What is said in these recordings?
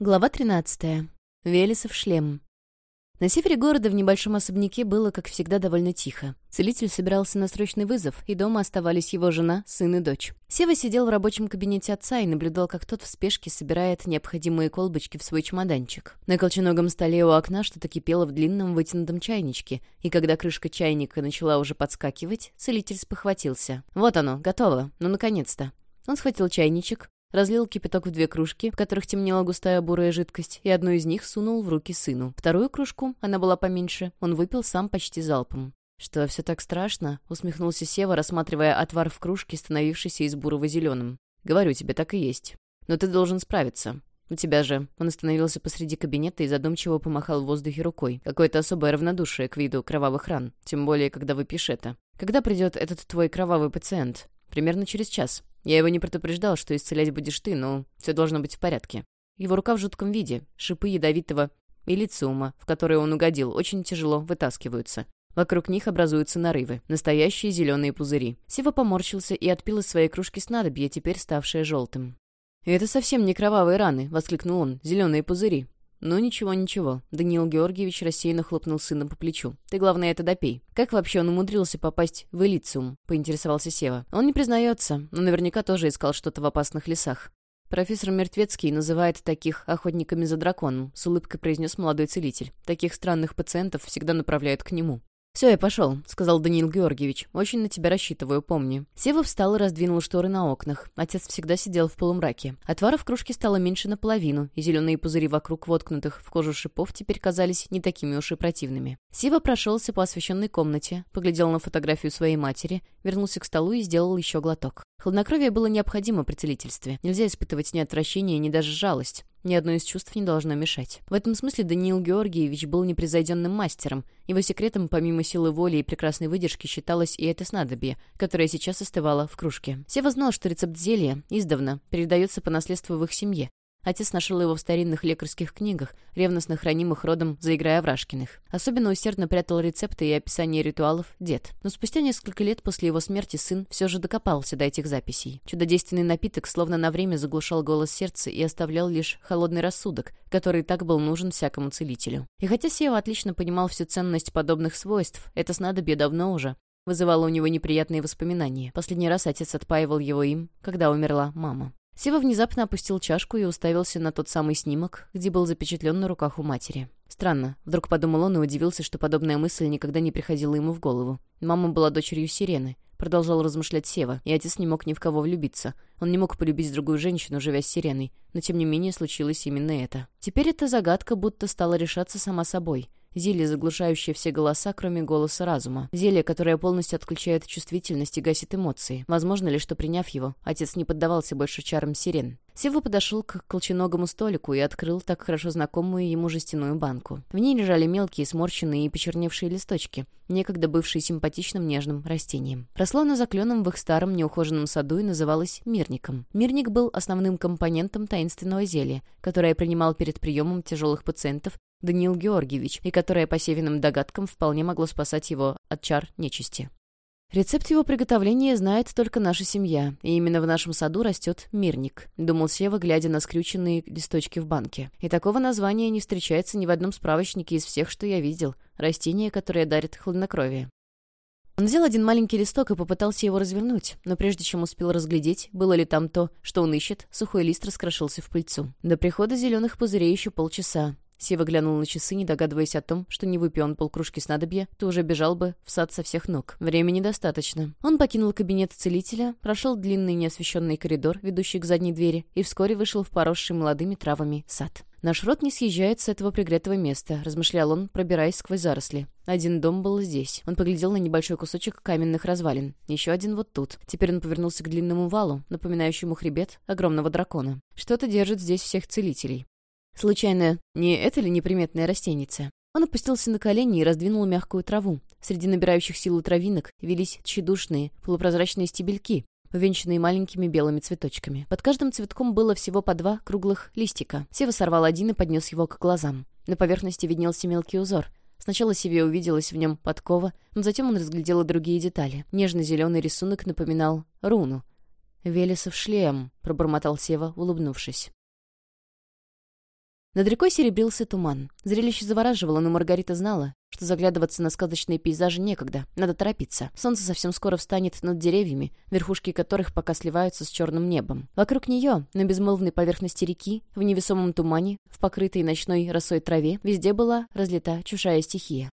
Глава 13. Велесов шлем. На севере города в небольшом особняке было, как всегда, довольно тихо. Целитель собирался на срочный вызов, и дома оставались его жена, сын и дочь. Сева сидел в рабочем кабинете отца и наблюдал, как тот в спешке собирает необходимые колбочки в свой чемоданчик. На колченогом столе у окна что-то кипело в длинном вытянутом чайничке, и когда крышка чайника начала уже подскакивать, целитель спохватился. «Вот оно, готово. Ну, наконец-то». Он схватил чайничек, Разлил кипяток в две кружки, в которых темнела густая бурая жидкость, и одну из них сунул в руки сыну. Вторую кружку, она была поменьше, он выпил сам почти залпом. «Что, все так страшно?» — усмехнулся Сева, рассматривая отвар в кружке, становившийся из бурого зеленым. «Говорю тебе, так и есть. Но ты должен справиться. У тебя же...» Он остановился посреди кабинета и задумчиво помахал в воздухе рукой. Какое-то особое равнодушие к виду кровавых ран. Тем более, когда выпьешь это. «Когда придет этот твой кровавый пациент?» «Примерно через час. Я его не предупреждал, что исцелять будешь ты, но все должно быть в порядке. Его рука в жутком виде, шипы ядовитого илициума, в которые он угодил, очень тяжело вытаскиваются. Вокруг них образуются нарывы, настоящие зеленые пузыри. Сева поморщился и отпил из своей кружки снадобье, теперь ставшее желтым. «Это совсем не кровавые раны», — воскликнул он, — «зеленые пузыри. «Ну, ничего-ничего». Даниил Георгиевич рассеянно хлопнул сына по плечу. «Ты, главное, это допей». «Как вообще он умудрился попасть в Элициум?» — поинтересовался Сева. «Он не признается, но наверняка тоже искал что-то в опасных лесах». «Профессор Мертвецкий называет таких охотниками за драконом», — с улыбкой произнес молодой целитель. «Таких странных пациентов всегда направляют к нему». «Все, я пошел», — сказал Даниил Георгиевич. «Очень на тебя рассчитываю, помни». Сева встал и раздвинул шторы на окнах. Отец всегда сидел в полумраке. Отвара в кружке стало меньше наполовину, и зеленые пузыри вокруг воткнутых в кожу шипов теперь казались не такими уж и противными. Сева прошелся по освещенной комнате, поглядел на фотографию своей матери, вернулся к столу и сделал еще глоток. Хладнокровие было необходимо при целительстве. Нельзя испытывать ни отвращение, ни даже жалость. Ни одно из чувств не должно мешать. В этом смысле Даниил Георгиевич был непревзойденным мастером. Его секретом, помимо силы воли и прекрасной выдержки, считалось и это снадобье, которое сейчас остывало в кружке. Сева знал, что рецепт зелья, издавна, передается по наследству в их семье, Отец нашел его в старинных лекарских книгах, ревностно хранимых родом заиграя Врашкиных. Особенно усердно прятал рецепты и описание ритуалов дед. Но спустя несколько лет после его смерти сын все же докопался до этих записей. Чудодейственный напиток словно на время заглушал голос сердца и оставлял лишь холодный рассудок, который так был нужен всякому целителю. И хотя Сева отлично понимал всю ценность подобных свойств, это снадобье давно уже вызывало у него неприятные воспоминания. Последний раз отец отпаивал его им, когда умерла мама. Сева внезапно опустил чашку и уставился на тот самый снимок, где был запечатлен на руках у матери. Странно. Вдруг подумал он и удивился, что подобная мысль никогда не приходила ему в голову. Мама была дочерью Сирены. Продолжал размышлять Сева, и отец не мог ни в кого влюбиться. Он не мог полюбить другую женщину, живя с Сиреной. Но тем не менее случилось именно это. Теперь эта загадка будто стала решаться сама собой. Зелье, заглушающее все голоса, кроме голоса разума. Зелье, которое полностью отключает чувствительность и гасит эмоции. Возможно ли, что приняв его, отец не поддавался больше чарам сирен? Сева подошел к колченогому столику и открыл так хорошо знакомую ему жестяную банку. В ней лежали мелкие, сморщенные и почерневшие листочки, некогда бывшие симпатичным нежным растением. Росло на закленном в их старом неухоженном саду и называлось мирником. Мирник был основным компонентом таинственного зелья, которое принимал перед приемом тяжелых пациентов Даниил Георгиевич, и которое, по Севиным догадкам, вполне могло спасать его от чар нечисти. Рецепт его приготовления знает только наша семья, и именно в нашем саду растет мирник, думал Сева, глядя на скрюченные листочки в банке. И такого названия не встречается ни в одном справочнике из всех, что я видел. Растение, которое дарит хладнокровие. Он взял один маленький листок и попытался его развернуть, но прежде чем успел разглядеть, было ли там то, что он ищет, сухой лист раскрошился в пыльцу. До прихода зеленых пузырей еще полчаса. Сева глянул на часы, не догадываясь о том, что не выпил он полкружки снадобья, то уже бежал бы в сад со всех ног. Времени достаточно. Он покинул кабинет целителя, прошел длинный неосвещенный коридор, ведущий к задней двери, и вскоре вышел в поросший молодыми травами сад. «Наш род не съезжает с этого пригретого места», — размышлял он, пробираясь сквозь заросли. Один дом был здесь. Он поглядел на небольшой кусочек каменных развалин. Еще один вот тут. Теперь он повернулся к длинному валу, напоминающему хребет огромного дракона. Что-то держит здесь всех целителей. Случайно, не это ли неприметная растеница? Он опустился на колени и раздвинул мягкую траву. Среди набирающих силу травинок велись тщедушные, полупрозрачные стебельки, увенчанные маленькими белыми цветочками. Под каждым цветком было всего по два круглых листика. Сева сорвал один и поднес его к глазам. На поверхности виднелся мелкий узор. Сначала Севе увиделась в нем подкова, но затем он разглядел и другие детали. Нежно-зеленый рисунок напоминал руну. «Велесов шлем», — пробормотал Сева, улыбнувшись. Над рекой серебрился туман. Зрелище завораживало, но Маргарита знала, что заглядываться на сказочные пейзажи некогда, надо торопиться. Солнце совсем скоро встанет над деревьями, верхушки которых пока сливаются с черным небом. Вокруг нее, на безмолвной поверхности реки, в невесомом тумане, в покрытой ночной росой траве, везде была разлита чужая стихия.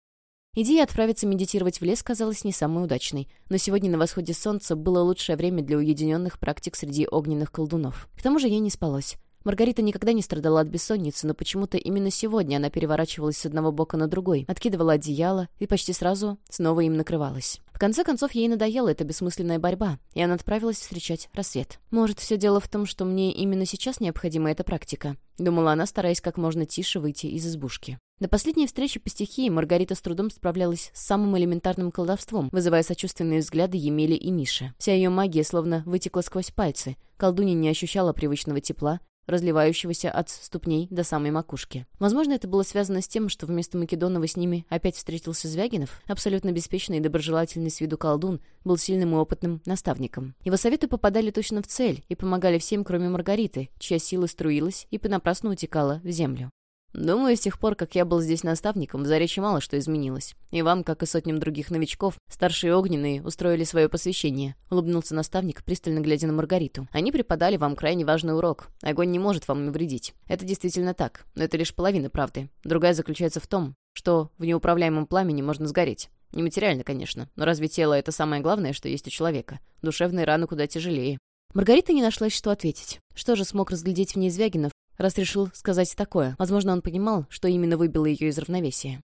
Идея отправиться медитировать в лес казалась не самой удачной, но сегодня на восходе солнца было лучшее время для уединенных практик среди огненных колдунов. К тому же ей не спалось. Маргарита никогда не страдала от бессонницы, но почему-то именно сегодня она переворачивалась с одного бока на другой, откидывала одеяло и почти сразу снова им накрывалась. В конце концов, ей надоела эта бессмысленная борьба, и она отправилась встречать рассвет. «Может, все дело в том, что мне именно сейчас необходима эта практика?» — думала она, стараясь как можно тише выйти из избушки. До последней встречи по стихии Маргарита с трудом справлялась с самым элементарным колдовством, вызывая сочувственные взгляды Емели и Миши. Вся ее магия словно вытекла сквозь пальцы. Колдунья не ощущала привычного тепла, разливающегося от ступней до самой макушки. Возможно, это было связано с тем, что вместо Македонова с ними опять встретился Звягинов, абсолютно беспечный и доброжелательный с виду колдун, был сильным и опытным наставником. Его советы попадали точно в цель и помогали всем, кроме Маргариты, чья сила струилась и понапрасну утекала в землю. Думаю, с тех пор, как я был здесь наставником, в Заречье мало что изменилось. И вам, как и сотням других новичков, старшие огненные устроили свое посвящение. Улыбнулся наставник, пристально глядя на Маргариту. Они преподали вам крайне важный урок. Огонь не может вам навредить. Это действительно так, но это лишь половина правды. Другая заключается в том, что в неуправляемом пламени можно сгореть. Нематериально, конечно, но разве тело — это самое главное, что есть у человека? Душевные раны куда тяжелее. Маргарита не нашлась, что ответить. Что же смог разглядеть в ней Звягинов, раз решил сказать такое. Возможно, он понимал, что именно выбило ее из равновесия.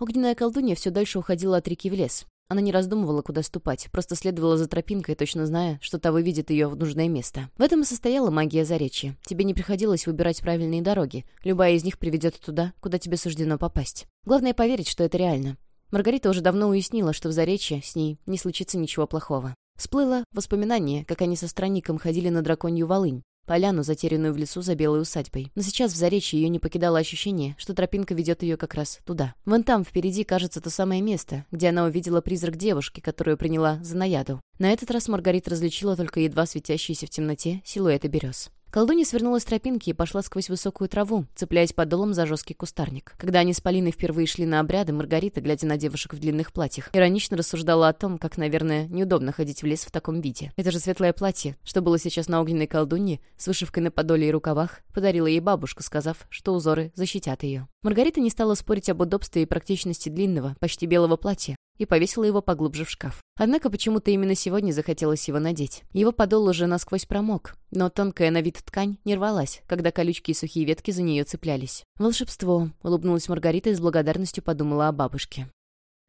Огненная колдунья все дальше уходила от реки в лес. Она не раздумывала, куда ступать, просто следовала за тропинкой, точно зная, что та выведет ее в нужное место. В этом и состояла магия Заречья. Тебе не приходилось выбирать правильные дороги. Любая из них приведет туда, куда тебе суждено попасть. Главное поверить, что это реально. Маргарита уже давно уяснила, что в Заречье с ней не случится ничего плохого. Всплыло воспоминание, как они со странником ходили на драконью волынь поляну, затерянную в лесу за белой усадьбой. Но сейчас в Заречье ее не покидало ощущение, что тропинка ведет ее как раз туда. Вон там, впереди, кажется то самое место, где она увидела призрак девушки, которую приняла за наяду. На этот раз Маргарита различила только едва светящиеся в темноте силуэты берез. Колдунья свернула с тропинки и пошла сквозь высокую траву, цепляясь подолом за жесткий кустарник. Когда они с Полиной впервые шли на обряды, Маргарита, глядя на девушек в длинных платьях, иронично рассуждала о том, как, наверное, неудобно ходить в лес в таком виде. Это же светлое платье, что было сейчас на огненной колдунье, с вышивкой на подоле и рукавах, подарила ей бабушка, сказав, что узоры защитят ее. Маргарита не стала спорить об удобстве и практичности длинного, почти белого платья, и повесила его поглубже в шкаф. Однако почему-то именно сегодня захотелось его надеть. Его подол уже насквозь промок, но тонкая на вид ткань не рвалась, когда колючки и сухие ветки за нее цеплялись. «Волшебство», — улыбнулась Маргарита и с благодарностью подумала о бабушке.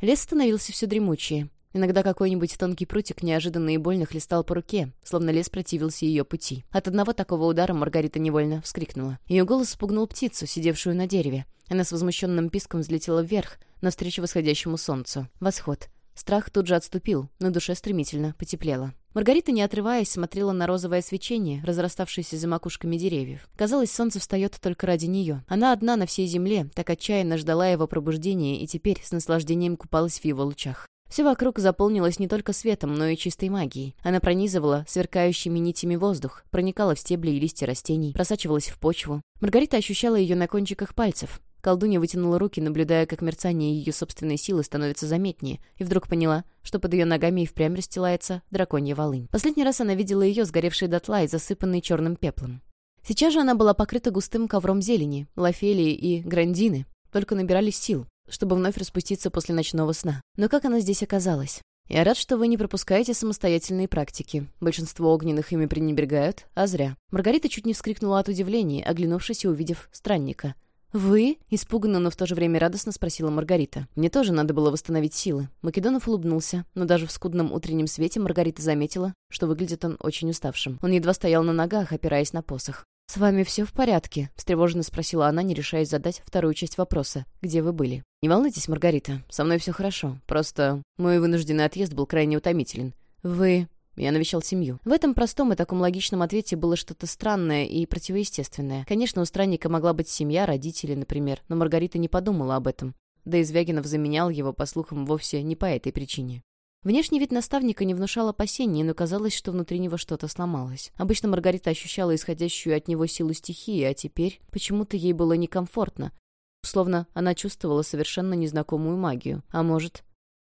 Лес становился все дремучее. Иногда какой-нибудь тонкий прутик неожиданно и больно хлестал по руке, словно лес противился ее пути. От одного такого удара Маргарита невольно вскрикнула. Ее голос спугнул птицу, сидевшую на дереве. Она с возмущенным писком взлетела вверх, навстречу восходящему солнцу. Восход. Страх тут же отступил, на душе стремительно потеплело. Маргарита, не отрываясь, смотрела на розовое свечение, разраставшееся за макушками деревьев. Казалось, солнце встает только ради нее. Она одна на всей земле, так отчаянно ждала его пробуждения и теперь с наслаждением купалась в его лучах. Все вокруг заполнилось не только светом, но и чистой магией. Она пронизывала сверкающими нитями воздух, проникала в стебли и листья растений, просачивалась в почву. Маргарита ощущала ее на кончиках пальцев. Колдунья вытянула руки, наблюдая, как мерцание ее собственной силы становится заметнее, и вдруг поняла, что под ее ногами и впрямь расстилается драконья волынь. Последний раз она видела ее, сгоревшей дотла и засыпанной черным пеплом. Сейчас же она была покрыта густым ковром зелени, лофелии и грандины, только набирались сил, чтобы вновь распуститься после ночного сна. Но как она здесь оказалась? Я рад, что вы не пропускаете самостоятельные практики. Большинство огненных ими пренебрегают, а зря. Маргарита чуть не вскрикнула от удивления, оглянувшись и увидев странника — «Вы?» — испуганно, но в то же время радостно спросила Маргарита. «Мне тоже надо было восстановить силы». Македонов улыбнулся, но даже в скудном утреннем свете Маргарита заметила, что выглядит он очень уставшим. Он едва стоял на ногах, опираясь на посох. «С вами все в порядке?» — встревоженно спросила она, не решаясь задать вторую часть вопроса. «Где вы были?» «Не волнуйтесь, Маргарита, со мной все хорошо. Просто мой вынужденный отъезд был крайне утомителен. Вы...» Я навещал семью. В этом простом и таком логичном ответе было что-то странное и противоестественное. Конечно, у странника могла быть семья, родители, например, но Маргарита не подумала об этом. Да и Звягинов заменял его, по слухам, вовсе не по этой причине. Внешний вид наставника не внушал опасений, но казалось, что внутри него что-то сломалось. Обычно Маргарита ощущала исходящую от него силу стихии, а теперь почему-то ей было некомфортно. Словно она чувствовала совершенно незнакомую магию. А может...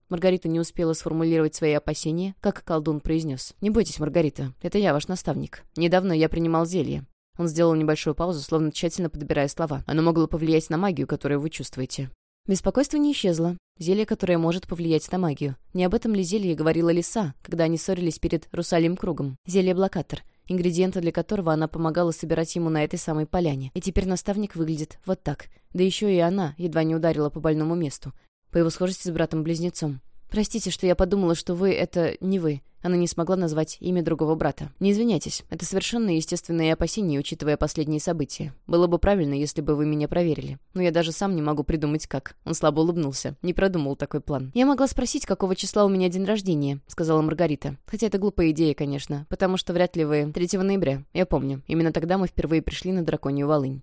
Маргарита не успела сформулировать свои опасения, как колдун произнес. «Не бойтесь, Маргарита, это я, ваш наставник. Недавно я принимал зелье». Он сделал небольшую паузу, словно тщательно подбирая слова. «Оно могло повлиять на магию, которую вы чувствуете. Беспокойство не исчезло. Зелье, которое может повлиять на магию. Не об этом ли зелье говорила Лиса, когда они ссорились перед Русалим кругом? Зелье-блокатор, ингредиенты для которого она помогала собирать ему на этой самой поляне. И теперь наставник выглядит вот так. Да еще и она едва не ударила по больному месту. По его схожести с братом-близнецом. «Простите, что я подумала, что вы — это не вы». Она не смогла назвать имя другого брата. «Не извиняйтесь, это совершенно естественные опасения, учитывая последние события. Было бы правильно, если бы вы меня проверили. Но я даже сам не могу придумать, как». Он слабо улыбнулся. Не продумал такой план. «Я могла спросить, какого числа у меня день рождения», — сказала Маргарита. «Хотя это глупая идея, конечно, потому что вряд ли вы... 3 ноября, я помню. Именно тогда мы впервые пришли на Драконью Волынь».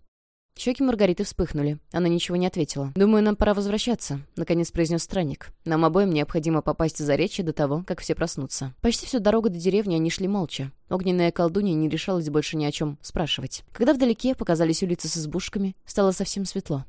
Щеки Маргариты вспыхнули. Она ничего не ответила. «Думаю, нам пора возвращаться», — наконец произнес странник. «Нам обоим необходимо попасть за речи до того, как все проснутся». Почти всю дорогу до деревни они шли молча. Огненная колдунья не решалась больше ни о чем спрашивать. Когда вдалеке показались улицы с избушками, стало совсем светло.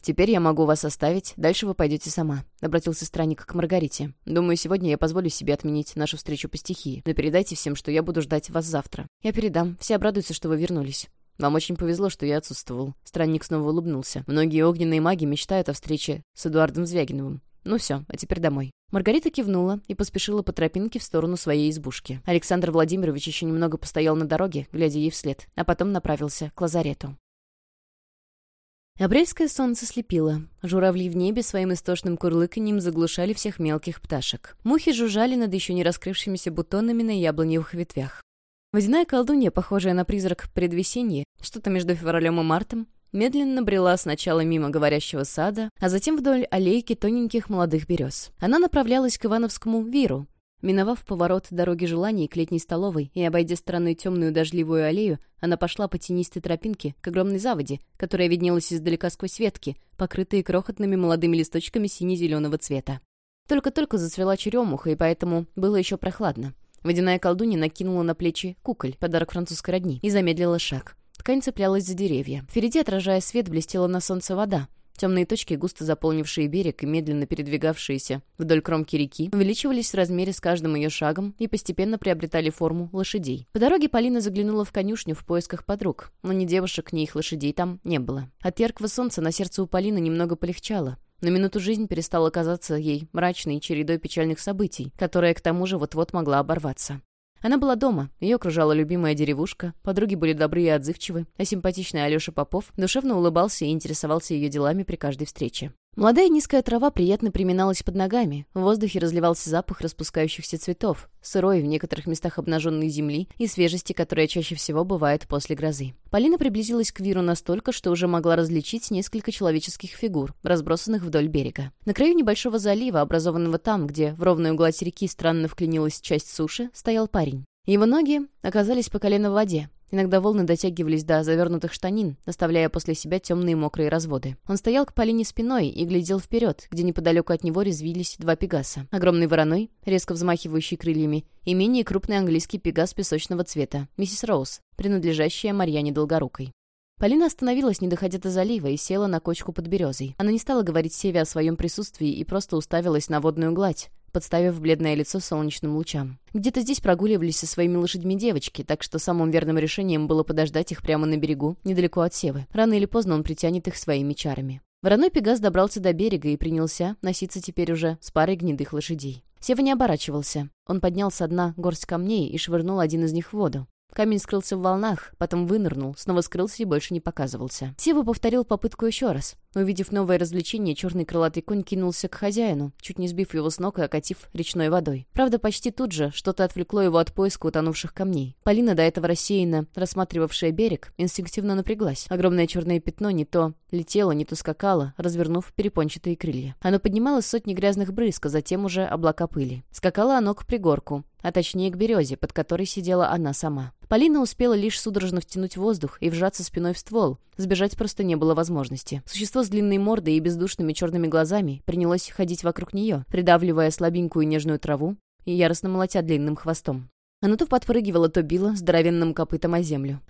«Теперь я могу вас оставить, дальше вы пойдете сама», — обратился странник к Маргарите. «Думаю, сегодня я позволю себе отменить нашу встречу по стихии, но передайте всем, что я буду ждать вас завтра. Я передам, все обрадуются, что вы вернулись». «Вам очень повезло, что я отсутствовал». Странник снова улыбнулся. «Многие огненные маги мечтают о встрече с Эдуардом Звягиновым. Ну все, а теперь домой». Маргарита кивнула и поспешила по тропинке в сторону своей избушки. Александр Владимирович еще немного постоял на дороге, глядя ей вслед, а потом направился к лазарету. Апрельское солнце слепило. Журавли в небе своим истошным курлыканьем заглушали всех мелких пташек. Мухи жужжали над еще не раскрывшимися бутонами на яблоневых ветвях. Водяная колдунья, похожая на призрак предвесенья, что-то между февралем и мартом, медленно брела сначала мимо говорящего сада, а затем вдоль аллейки тоненьких молодых берез. Она направлялась к Ивановскому Виру. Миновав поворот дороги желаний к летней столовой и обойдя стороной темную дождливую аллею, она пошла по тенистой тропинке к огромной заводе, которая виднелась издалека сквозь ветки, покрытые крохотными молодыми листочками сине-зеленого цвета. Только-только зацвела черемуха, и поэтому было еще прохладно. Водяная колдунья накинула на плечи куколь, подарок французской родни, и замедлила шаг. Ткань цеплялась за деревья. Впереди, отражая свет, блестела на солнце вода. Темные точки, густо заполнившие берег и медленно передвигавшиеся вдоль кромки реки, увеличивались в размере с каждым ее шагом и постепенно приобретали форму лошадей. По дороге Полина заглянула в конюшню в поисках подруг, но ни девушек, ни их лошадей там не было. От яркого солнца на сердце у Полины немного полегчало. На минуту жизнь перестала казаться ей мрачной чередой печальных событий, которая к тому же вот-вот могла оборваться. Она была дома, ее окружала любимая деревушка, подруги были добры и отзывчивы, а симпатичный Алеша Попов душевно улыбался и интересовался ее делами при каждой встрече. Молодая низкая трава приятно приминалась под ногами, в воздухе разливался запах распускающихся цветов, сырой в некоторых местах обнаженной земли и свежести, которая чаще всего бывает после грозы. Полина приблизилась к Виру настолько, что уже могла различить несколько человеческих фигур, разбросанных вдоль берега. На краю небольшого залива, образованного там, где в ровную гладь реки странно вклинилась часть суши, стоял парень. Его ноги оказались по колено в воде, Иногда волны дотягивались до завернутых штанин, оставляя после себя темные мокрые разводы. Он стоял к Полине спиной и глядел вперед, где неподалеку от него резвились два пегаса. Огромный вороной, резко взмахивающий крыльями, и менее крупный английский пегас песочного цвета, миссис Роуз, принадлежащая Марьяне Долгорукой. Полина остановилась, не доходя до залива, и села на кочку под березой. Она не стала говорить Севе о своем присутствии и просто уставилась на водную гладь, подставив бледное лицо солнечным лучам. Где-то здесь прогуливались со своими лошадьми девочки, так что самым верным решением было подождать их прямо на берегу, недалеко от Севы. Рано или поздно он притянет их своими чарами. Вороной Пегас добрался до берега и принялся носиться теперь уже с парой гнедых лошадей. Сева не оборачивался. Он поднял со дна горсть камней и швырнул один из них в воду. Камень скрылся в волнах, потом вынырнул, снова скрылся и больше не показывался. Сева повторил попытку еще раз. Увидев новое развлечение, черный крылатый конь кинулся к хозяину, чуть не сбив его с ног и окатив речной водой. Правда, почти тут же что-то отвлекло его от поиска утонувших камней. Полина, до этого рассеянно рассматривавшая берег, инстинктивно напряглась. Огромное черное пятно не то летело, не то скакало, развернув перепончатые крылья. Оно поднималось сотни грязных брызг, а затем уже облака пыли. Скакало оно к пригорку, а точнее к березе, под которой сидела она сама. Полина успела лишь судорожно втянуть воздух и вжаться спиной в ствол. Сбежать просто не было возможности. Существо с длинной мордой и бездушными черными глазами принялось ходить вокруг нее, придавливая слабенькую нежную траву и яростно молотя длинным хвостом. Оно то подпрыгивало, то било здоровенным копытом о землю.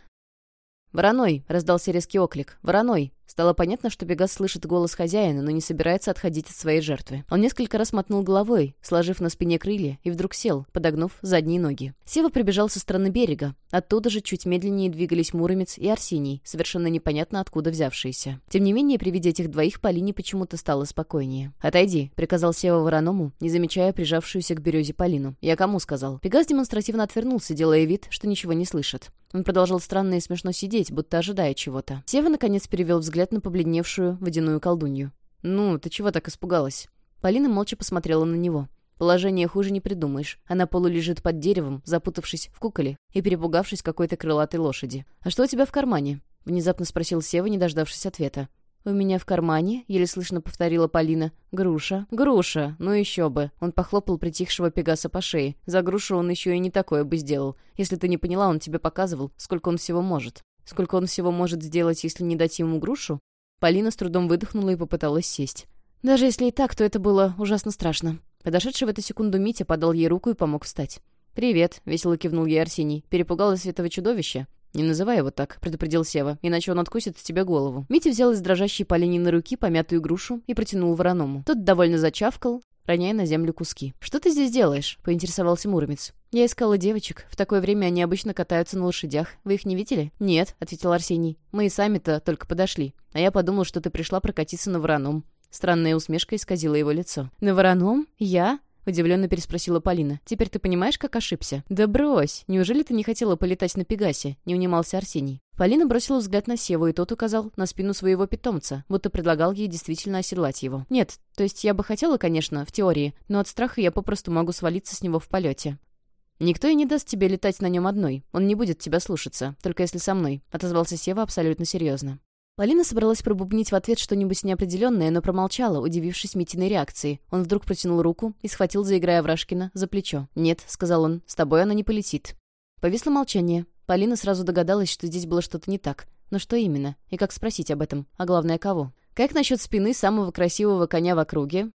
«Вороной!» — раздался резкий оклик. «Вороной!» Стало понятно, что Пегас слышит голос хозяина, но не собирается отходить от своей жертвы. Он несколько раз мотнул головой, сложив на спине крылья, и вдруг сел, подогнув задние ноги. Сева прибежал со стороны берега. Оттуда же чуть медленнее двигались Муромец и Арсений, совершенно непонятно откуда взявшиеся. Тем не менее, при виде этих двоих Полине почему-то стало спокойнее. «Отойди», — приказал Сева Вороному, не замечая прижавшуюся к березе Полину. «Я кому сказал?» Пегас демонстративно отвернулся, делая вид, что ничего не слышит. Он продолжал странно и смешно сидеть, будто ожидая чего-то. Сева, наконец, перевел взгляд на побледневшую водяную колдунью. «Ну, ты чего так испугалась?» Полина молча посмотрела на него. Положение хуже не придумаешь. Она полулежит под деревом, запутавшись в куколе и перепугавшись какой-то крылатой лошади. «А что у тебя в кармане?» — внезапно спросил Сева, не дождавшись ответа. «У меня в кармане», — еле слышно повторила Полина, — «груша». «Груша! Ну еще бы!» Он похлопал притихшего Пегаса по шее. «За грушу он еще и не такое бы сделал. Если ты не поняла, он тебе показывал, сколько он всего может». Сколько он всего может сделать, если не дать ему грушу? Полина с трудом выдохнула и попыталась сесть. Даже если и так, то это было ужасно страшно. Подошедший в эту секунду Митя подал ей руку и помог встать. «Привет», — весело кивнул ей Арсений. «Перепугалась этого чудовища?» «Не называй его так», — предупредил Сева, «иначе он откусит с тебя голову». Митя взял из дрожащей Полининой руки помятую грушу и протянул вороному. Тот довольно зачавкал, роняя на землю куски. «Что ты здесь делаешь?» — поинтересовался Муромец. «Я искала девочек. В такое время они обычно катаются на лошадях. Вы их не видели?» «Нет», — ответил Арсений. «Мы и сами-то только подошли. А я подумал, что ты пришла прокатиться на вороном». Странная усмешка исказила его лицо. «На вороном? Я?» Удивленно переспросила Полина. «Теперь ты понимаешь, как ошибся?» «Да брось! Неужели ты не хотела полетать на Пегасе?» Не унимался Арсений. Полина бросила взгляд на Севу, и тот указал на спину своего питомца, будто предлагал ей действительно оседлать его. «Нет, то есть я бы хотела, конечно, в теории, но от страха я попросту могу свалиться с него в полете». «Никто и не даст тебе летать на нем одной. Он не будет тебя слушаться, только если со мной», — отозвался Сева абсолютно серьезно. Полина собралась пробубнить в ответ что-нибудь неопределенное, но промолчала, удивившись Митиной реакции. Он вдруг протянул руку и схватил, заиграя Врашкина, за плечо. «Нет», — сказал он, — «с тобой она не полетит». Повисло молчание. Полина сразу догадалась, что здесь было что-то не так. Но что именно? И как спросить об этом? А главное, кого? Как насчет спины самого красивого коня в округе?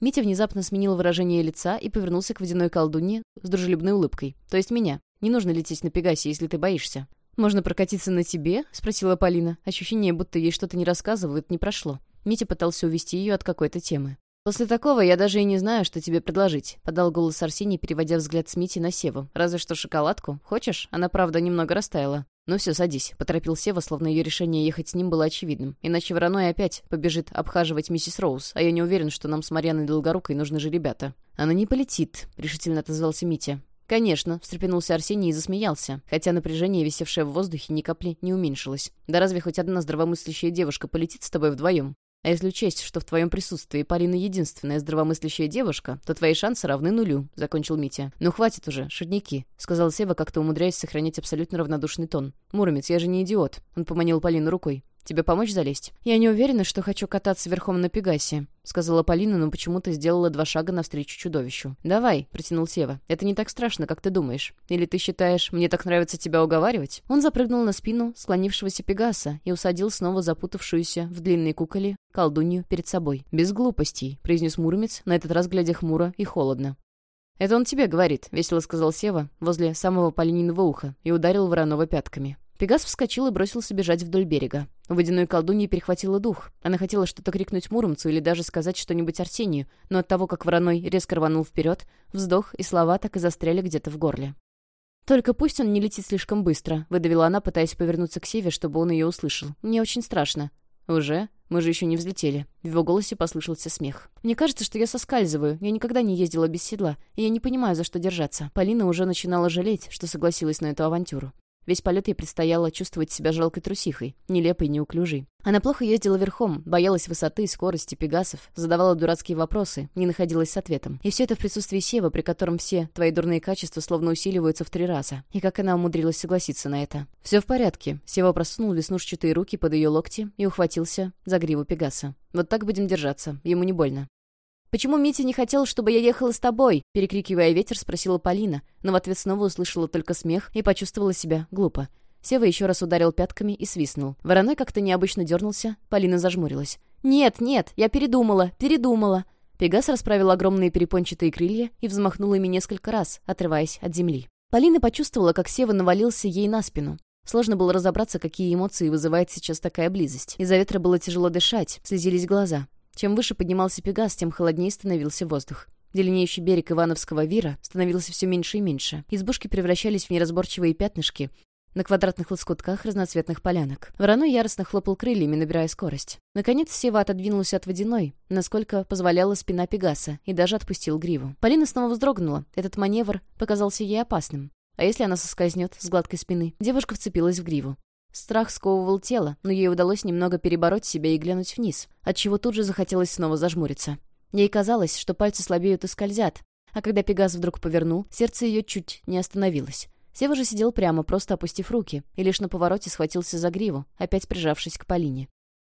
Митя внезапно сменил выражение лица и повернулся к водяной колдунье с дружелюбной улыбкой. «То есть меня. Не нужно лететь на Пегасе, если ты боишься». «Можно прокатиться на тебе?» — спросила Полина. Ощущение, будто ей что-то не рассказывают, не прошло. Митя пытался увести ее от какой-то темы. «После такого я даже и не знаю, что тебе предложить», — подал голос Арсений, переводя взгляд с Мити на Севу. «Разве что шоколадку. Хочешь? Она, правда, немного растаяла». «Ну все, садись», — поторопил Сева, словно ее решение ехать с ним было очевидным. «Иначе Вороной опять побежит обхаживать миссис Роуз, а я не уверен, что нам с Марьяной Долгорукой нужны же ребята». «Она не полетит», — решительно отозвался Митя. «Конечно», — встрепенулся Арсений и засмеялся, хотя напряжение, висевшее в воздухе, ни капли не уменьшилось. «Да разве хоть одна здравомыслящая девушка полетит с тобой вдвоем? А если учесть, что в твоем присутствии Полина единственная здравомыслящая девушка, то твои шансы равны нулю», — закончил Митя. «Ну хватит уже, шутники», — сказал Сева, как-то умудряясь сохранять абсолютно равнодушный тон. «Муромец, я же не идиот», — он поманил Полину рукой. Тебе помочь залезть?» «Я не уверена, что хочу кататься верхом на Пегасе», — сказала Полина, но почему-то сделала два шага навстречу чудовищу. «Давай», — протянул Сева. «Это не так страшно, как ты думаешь. Или ты считаешь, мне так нравится тебя уговаривать?» Он запрыгнул на спину склонившегося Пегаса и усадил снова запутавшуюся в длинной куколе колдунью перед собой. «Без глупостей», — произнес Муромец, на этот раз глядя хмуро и холодно. «Это он тебе говорит», — весело сказал Сева возле самого Полининого уха и ударил Воронова пятками. Пегас вскочил и бросился бежать вдоль берега. У водяной колдуньи перехватила дух. Она хотела что-то крикнуть Муромцу или даже сказать что-нибудь Арсению, но от того, как вороной резко рванул вперед, вздох и слова так и застряли где-то в горле. «Только пусть он не летит слишком быстро», — выдавила она, пытаясь повернуться к Севе, чтобы он ее услышал. «Мне очень страшно». «Уже? Мы же еще не взлетели». В его голосе послышался смех. «Мне кажется, что я соскальзываю. Я никогда не ездила без седла, и я не понимаю, за что держаться». Полина уже начинала жалеть, что согласилась на эту авантюру. Весь полет ей предстояло чувствовать себя жалкой трусихой, нелепой, неуклюжей. Она плохо ездила верхом, боялась высоты, скорости, пегасов, задавала дурацкие вопросы, не находилась с ответом. И все это в присутствии Сева, при котором все твои дурные качества словно усиливаются в три раза. И как она умудрилась согласиться на это? «Все в порядке». Сева просунул веснушчатые руки под ее локти и ухватился за гриву Пегаса. «Вот так будем держаться. Ему не больно». «Почему Митя не хотел, чтобы я ехала с тобой?» Перекрикивая ветер, спросила Полина, но в ответ снова услышала только смех и почувствовала себя глупо. Сева еще раз ударил пятками и свистнул. Вороной как-то необычно дернулся, Полина зажмурилась. «Нет, нет, я передумала, передумала!» Пегас расправил огромные перепончатые крылья и взмахнул ими несколько раз, отрываясь от земли. Полина почувствовала, как Сева навалился ей на спину. Сложно было разобраться, какие эмоции вызывает сейчас такая близость. Из-за ветра было тяжело дышать, слезились глаза. Чем выше поднимался Пегас, тем холоднее становился воздух. Длиннеющий берег Ивановского вира становился все меньше и меньше. Избушки превращались в неразборчивые пятнышки на квадратных лоскутках разноцветных полянок. Вороной яростно хлопал крыльями, набирая скорость. Наконец Сева отодвинулся от водяной, насколько позволяла спина Пегаса, и даже отпустил гриву. Полина снова вздрогнула. Этот маневр показался ей опасным. А если она соскользнет с гладкой спины? Девушка вцепилась в гриву. Страх сковывал тело, но ей удалось немного перебороть себя и глянуть вниз, отчего тут же захотелось снова зажмуриться. Ей казалось, что пальцы слабеют и скользят, а когда Пегас вдруг повернул, сердце ее чуть не остановилось. Сева же сидел прямо, просто опустив руки, и лишь на повороте схватился за гриву, опять прижавшись к Полине.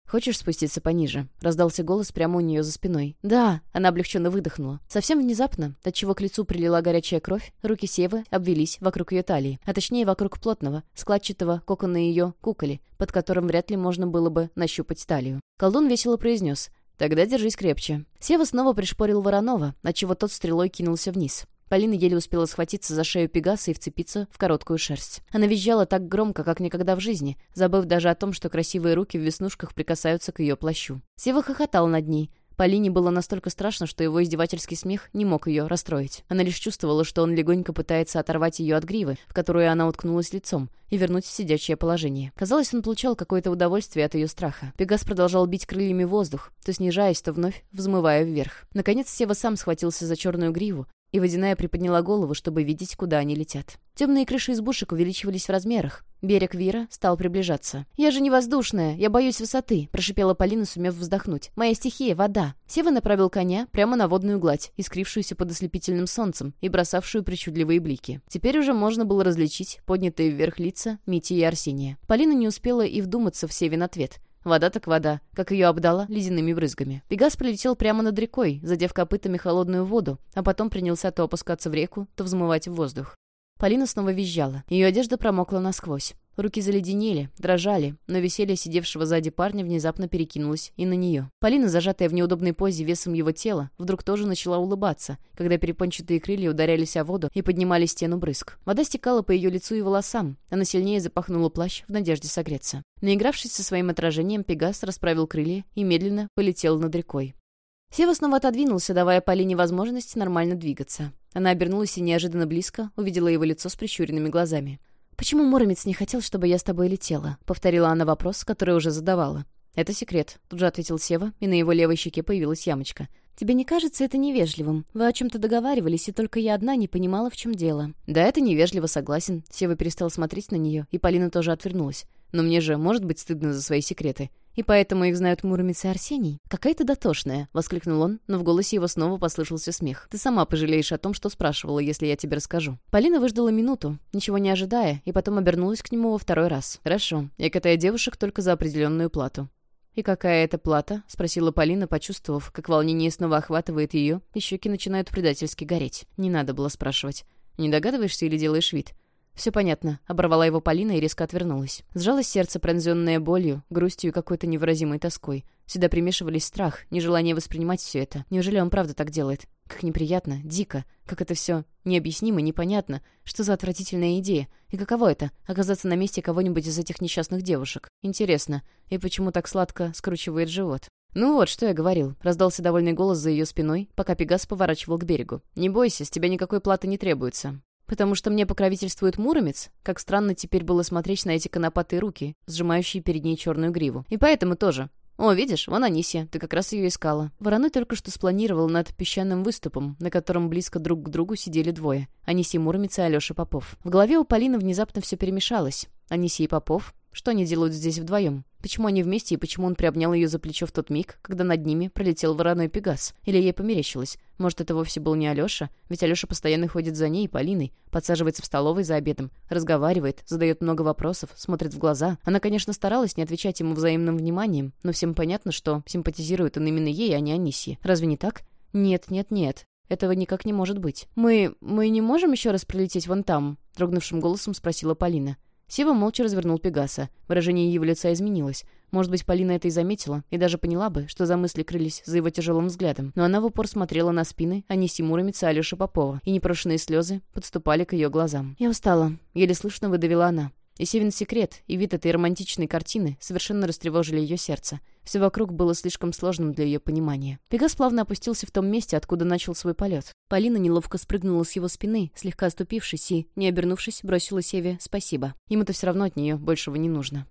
«Хочешь спуститься пониже?» — раздался голос прямо у нее за спиной. «Да!» — она облегченно выдохнула. Совсем внезапно, отчего к лицу прилила горячая кровь, руки Севы обвелись вокруг ее талии, а точнее вокруг плотного, складчатого кокона ее куколи, под которым вряд ли можно было бы нащупать талию. Колдун весело произнес «Тогда держись крепче». Сева снова пришпорил Воронова, отчего тот стрелой кинулся вниз. Полина еле успела схватиться за шею Пегаса и вцепиться в короткую шерсть. Она визжала так громко, как никогда в жизни, забыв даже о том, что красивые руки в веснушках прикасаются к ее плащу. Сева хохотал над ней. Полине было настолько страшно, что его издевательский смех не мог ее расстроить. Она лишь чувствовала, что он легонько пытается оторвать ее от гривы, в которую она уткнулась лицом, и вернуть в сидячее положение. Казалось, он получал какое-то удовольствие от ее страха. Пегас продолжал бить крыльями воздух, то снижаясь, то вновь взмывая вверх. Наконец Сева сам схватился за черную гриву, и водяная приподняла голову, чтобы видеть, куда они летят. Темные крыши избушек увеличивались в размерах. Берег Вира стал приближаться. «Я же не воздушная, я боюсь высоты», — прошипела Полина, сумев вздохнуть. «Моя стихия — вода». Сева направил коня прямо на водную гладь, искрившуюся под ослепительным солнцем и бросавшую причудливые блики. Теперь уже можно было различить поднятые вверх лица Мити и Арсения. Полина не успела и вдуматься в Севин ответ. Вода так вода, как ее обдала ледяными брызгами. Пегас полетел прямо над рекой, задев копытами холодную воду, а потом принялся то опускаться в реку, то взмывать в воздух. Полина снова визжала. Ее одежда промокла насквозь. Руки заледенели, дрожали, но веселье сидевшего сзади парня внезапно перекинулось и на нее. Полина, зажатая в неудобной позе весом его тела, вдруг тоже начала улыбаться, когда перепончатые крылья ударялись о воду и поднимали стену брызг. Вода стекала по ее лицу и волосам, она сильнее запахнула плащ в надежде согреться. Наигравшись со своим отражением, Пегас расправил крылья и медленно полетел над рекой. Сева снова отодвинулся, давая Полине возможность нормально двигаться. Она обернулась и неожиданно близко увидела его лицо с прищуренными глазами. «Почему Муромец не хотел, чтобы я с тобой летела?» — повторила она вопрос, который уже задавала. «Это секрет», — тут же ответил Сева, и на его левой щеке появилась ямочка. «Тебе не кажется это невежливым? Вы о чем-то договаривались, и только я одна не понимала, в чем дело». «Да, это невежливо, согласен». Сева перестал смотреть на нее, и Полина тоже отвернулась. «Но мне же может быть стыдно за свои секреты. И поэтому их знают Муромец и Арсений? Какая ты дотошная!» — воскликнул он, но в голосе его снова послышался смех. «Ты сама пожалеешь о том, что спрашивала, если я тебе расскажу». Полина выждала минуту, ничего не ожидая, и потом обернулась к нему во второй раз. «Хорошо, я катаю девушек только за определенную плату». «И какая это плата?» — спросила Полина, почувствовав, как волнение снова охватывает ее, и щеки начинают предательски гореть. Не надо было спрашивать. «Не догадываешься или делаешь вид?» «Все понятно», — оборвала его Полина и резко отвернулась. Сжалось сердце, пронзенное болью, грустью и какой-то невыразимой тоской. Сюда примешивались страх, нежелание воспринимать все это. Неужели он правда так делает? Как неприятно, дико, как это все необъяснимо, непонятно. Что за отвратительная идея? И каково это — оказаться на месте кого-нибудь из этих несчастных девушек? Интересно. И почему так сладко скручивает живот? «Ну вот, что я говорил», — раздался довольный голос за ее спиной, пока Пегас поворачивал к берегу. «Не бойся, с тебя никакой платы не требуется. Потому что мне покровительствует Муромец? Как странно теперь было смотреть на эти конопатые руки, сжимающие перед ней черную гриву. И поэтому тоже. «О, видишь, вон Анисия, ты как раз ее искала». Вороной только что спланировал над песчаным выступом, на котором близко друг к другу сидели двое. Анисия Муромец и Алеша Попов. В голове у Полины внезапно все перемешалось. Анисия и Попов? Что они делают здесь вдвоем? Почему они вместе и почему он приобнял ее за плечо в тот миг, когда над ними пролетел вороной пегас? Или ей померещилось? Может, это вовсе был не Алеша? Ведь Алеша постоянно ходит за ней, Полиной, подсаживается в столовой за обедом, разговаривает, задает много вопросов, смотрит в глаза. Она, конечно, старалась не отвечать ему взаимным вниманием, но всем понятно, что симпатизирует он именно ей, а не Анисии. Разве не так? «Нет, нет, нет. Этого никак не может быть. Мы... мы не можем еще раз прилететь вон там?» — дрогнувшим голосом спросила Полина. Сева молча развернул Пегаса. Выражение его лица изменилось. Может быть, Полина это и заметила, и даже поняла бы, что за мысли крылись за его тяжелым взглядом. Но она в упор смотрела на спины, а не Симуромица Алёши Попова, и непрошенные слезы подступали к ее глазам. «Я устала», — еле слышно выдавила она. И Севин секрет, и вид этой романтичной картины совершенно растревожили ее сердце. Все вокруг было слишком сложным для ее понимания. Пегас плавно опустился в том месте, откуда начал свой полет. Полина неловко спрыгнула с его спины, слегка оступившись и, не обернувшись, бросила Севе «спасибо». Ему-то все равно от нее большего не нужно.